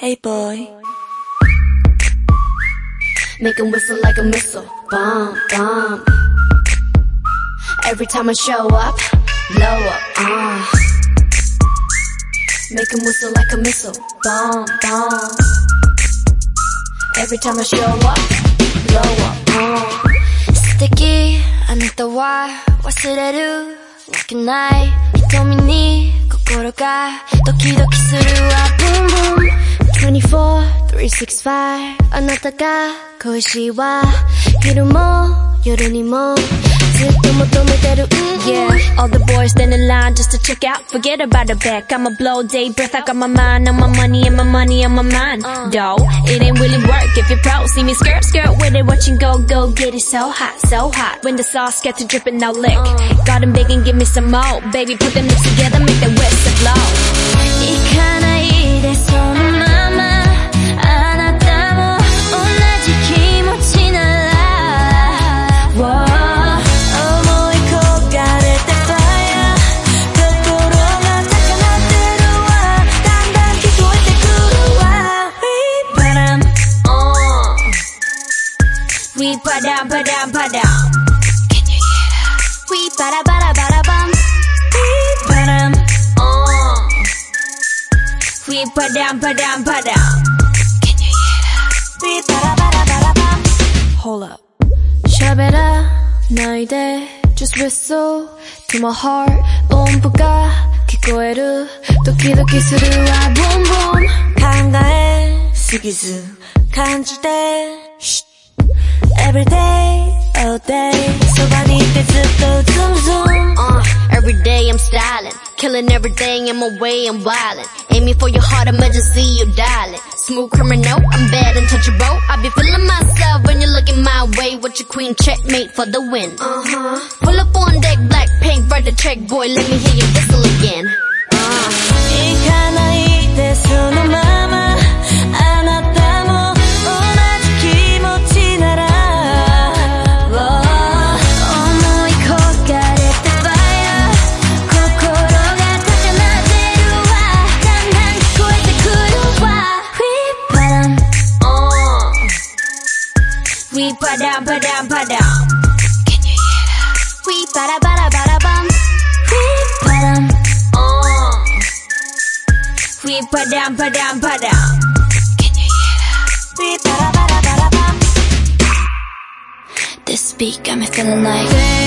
Hey boy. Make him whistle like a missile. Bomb, bomb. Every time I show up, blow up, uh. Make him whistle like a missile. Bomb, bomb. Every time I show up, blow up, uh. 素敵あなたは忘れるわけない瞳に心がドキドキするわ Boom boom 24 365あなたが恋しいわ昼も夜にもずっと求めてる Yeah, all the boys stand in line just to check out. Forget about the back. I'ma blow day breath. I got my mind on my money and my money on my mind. Though it ain't really work if you're pro. See me skirt skirt with it, watching go go get it so hot, so hot. When the sauce gets to dripping, now lick. Got 'em begging, give me some more. Baby, put them lips together, make the whistle blow. 行かないでそ We padam padam padam. We bada bada bada bum We bottom Uh. We padam padam padam. We bada bada bada bum Hold up. 喋らないで Just whistle to my heart 音符が聞こえるドキドキするわ Boom boom 考えすぎず感じて Every day, all day. 소반이 뜻도 zoom zoom. Uh, Every day I'm styling Killing everything in my way, I'm wildin' Aiming for your heart, emergency, you dialing Smooth criminal, I'm bad and touchable. I be feeling myself when you're looking my way. With your queen checkmate for the win? Uh -huh. Pull up on deck, black pink, write the check boy Let me hear you whistle again. We padam padam padam. We bada bada bada bum We bottom Uh. We padam padam padam. We bada bada bada bum This beat got me feeling like